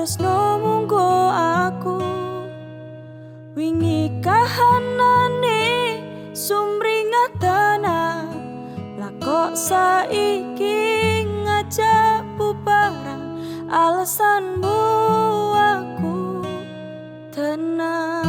tresno munggo aku. Wingi kahanane sumringah tanah lakok saiki ngajak bubaran alasanmu aku tenang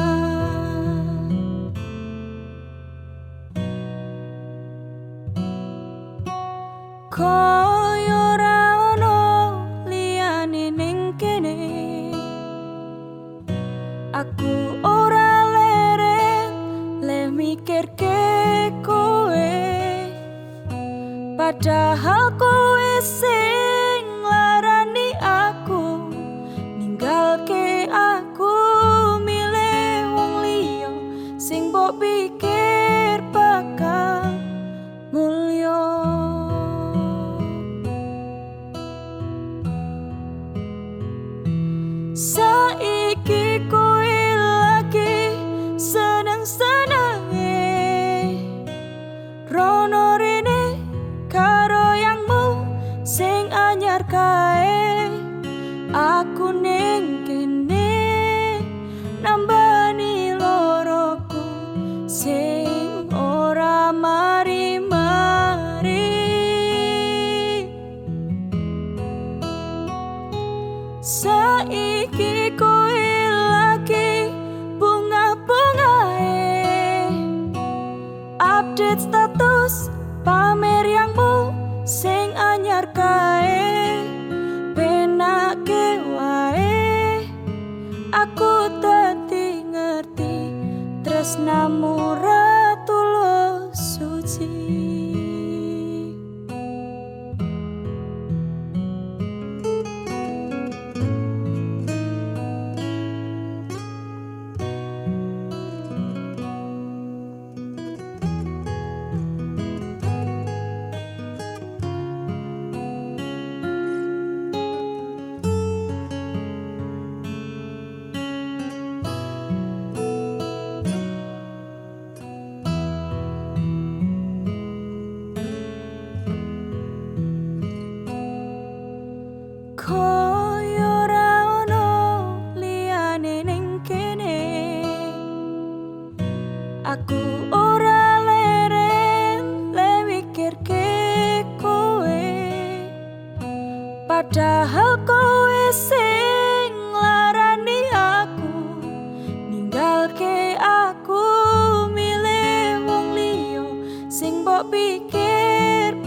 padahal kowe sing larani aku ninggalke aku milih wong liya sing mbok pikir nambani loroku sing ora mari-mari. Saiki kowe lagi bunga-bungae Update status pamer yangmu tresnamu ra tulus suci Koyo ra ono liyane ning kene. Aku ora leren le mikirke kowe. Padahal kowe sing larani aku Ninggalke aku milih wong liya Sing mbok pikir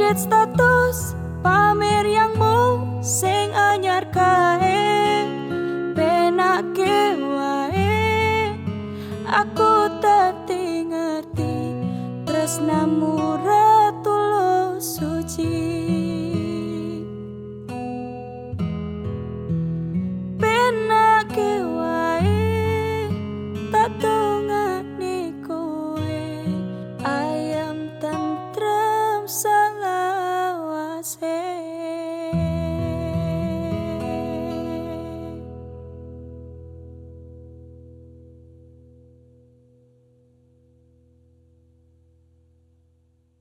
Update status pamer yangmu sing anyar kae. Penake wae. Aku dadi ngerti tresnamu